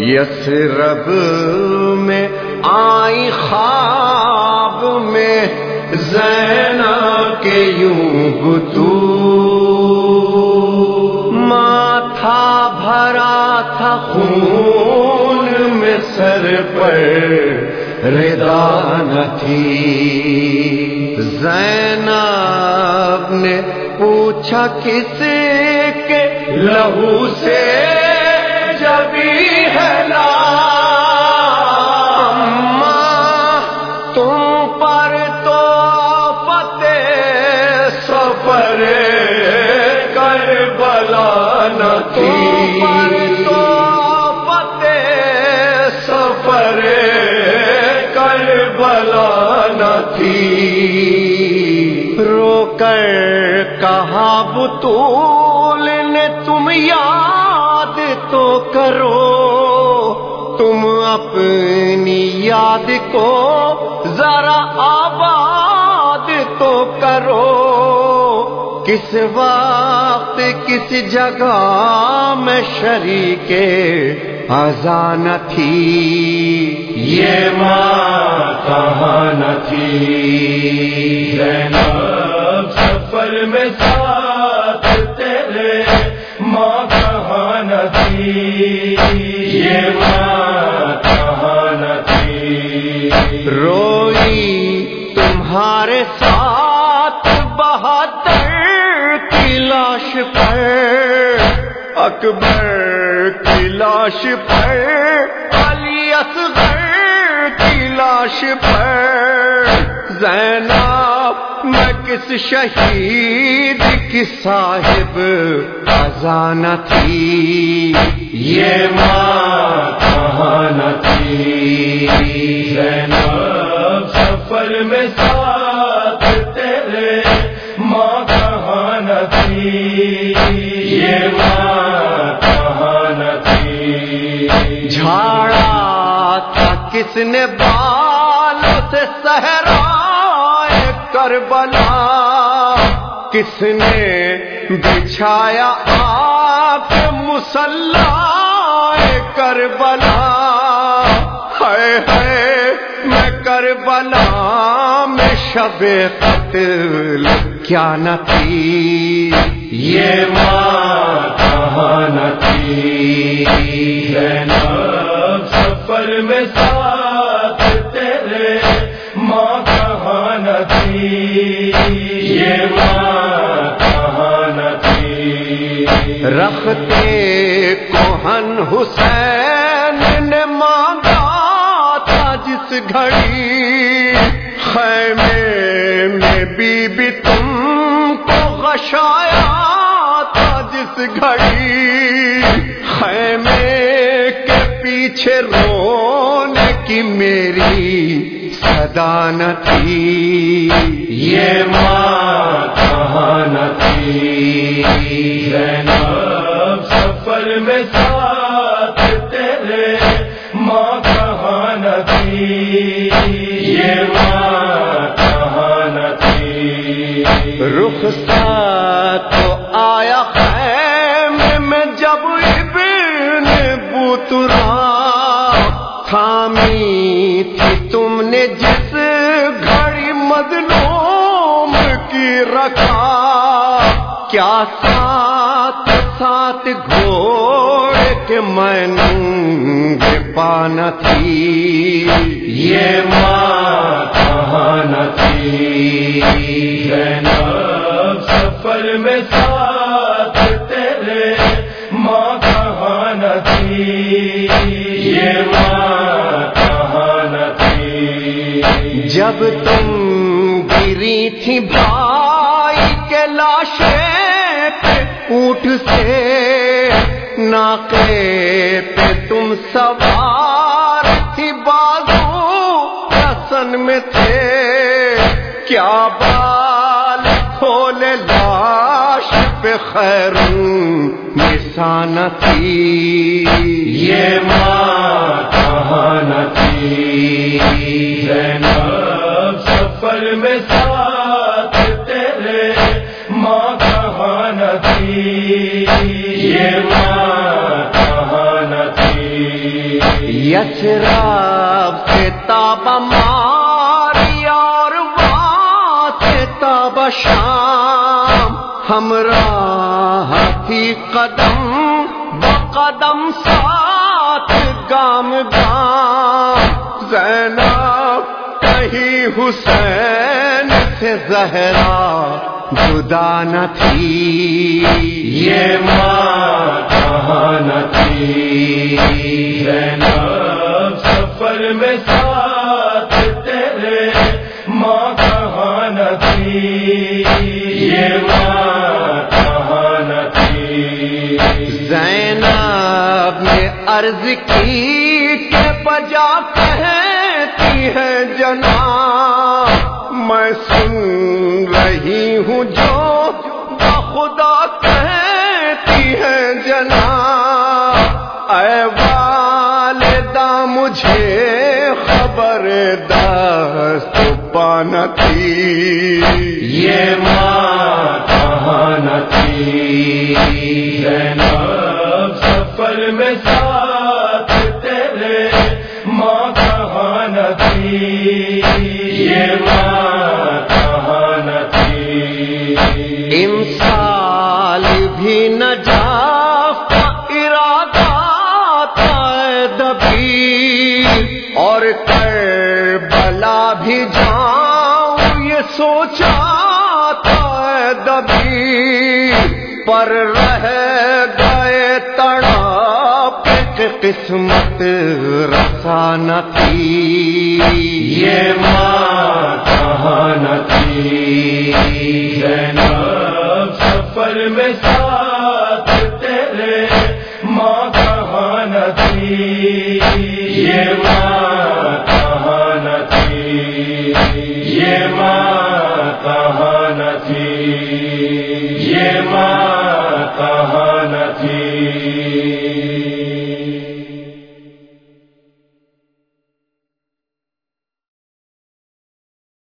یس رب میں آئی خواب میں زینا کے یوں گتو۔ ماتھا بھرا تھا خون میں سر پر ردا تھی۔ زینب نے پوچھا کس کے، لہو سے جبی ہے تم پر تو فتح سفر کر بلا تو فتح سفر کر بلا تھی۔ رو کر کہا بطول نے تم یاد تو کرو، تم اپنی یاد کو ذرا آباد تو کرو۔ کس وقت کس جگہ میں شریک آزان تھی، یہ ماں کہاں نہ تھی۔ زینب سفر میں ساتھ تیرے ماں روئی تمہارے ساتھ بہادر کی لاش پر، اکبر کی لاش پر، علی اصغر کی لاش پر۔ زینب، میں کس شہید کی صاحب خزانہ تھی۔ یہ ماں کہاں نہ تھی زینب سفر میں ساتھ تیرے ماں کہاں نہ تھی۔ یہ ماں کہاں نہ تھی جھاڑا تھا کس نے بال سے صحرا کربلا۔ کس نے بچھایا آپ مسلح کربلا؟ ہے ہے میں کربلا میں شب قتل کیا نہ تھی۔ یہ ماں کہاں نہ تھی۔ زینب سفر میں ساتھ تیرے ماں کہاں نہ تھی۔ یہ ماں رکھتے کوہن حسین نے مانگا تھا جس گھڑی۔ خیمے میں بی بی تم کو غشایا تھا جس گھڑی۔ خیمے کے پیچھے رونے کی میری صدا نہ تھی۔ یہ ماں زینب، سفر میں ساتھ تیرے ماں کہاں نہ تھی یہ ماں کہاں نہ تھی رخ تو آیا خیم میں جب ابن بوترا تھامی تھی، تم نے جس گھڑی مظلوم کی رکھا کیا ساتھ ساتھ گھوڑے کے میں پانا تھی؟ یہ ماں کہاں تھی سفر میں ساتھ تیرے ماں کہاں نہ تھی۔ یہ ماں کہاں تھی۔ جب تم گری تھی بھائی کے لاشے پہ اونٹ سے ناکے پہ تم سوار تھی بازو رسن میں تھے۔ کیا بال کھولے لاش پہ خیر نشان تھی۔ یہ ماں کہاں تھی۔ زینب سفر میں ساتھ نہ سے تاب ماری اور وہاں تاب شام ہمراہ تھی قدم بقدم ساتھ گام گام۔ زینب، کہیں حسین سے زہرا جدا نہ تھی۔ یہ ماں کہاں نہ تھی۔ زینب سفر میں ساتھ تیرے ماں کہاں نہ تھی۔ یہ ماں کہاں نہ تھی۔ زینب نے عرض کی کہ بجا کہتی ہے جنا میں سن رہی ہوں جو خدا کہتی ہے جنا اے والدہ، مجھے خبر دست پانا تھی یہ ماں کہاں تھی بھی نہ جا ارادہ تھا دبی اور کر بلا بھی جاؤں، یہ سوچا تھا دبی پر رہ گئے تڑا قسمت رسا تھی۔ یہ ماں کہاں تھی زینب میں ساتھ تیرے ماں کہاں نہ تھی یہ ماں کہاں نہ تھی یہ ماں کہاں نہ تھی یہ ماں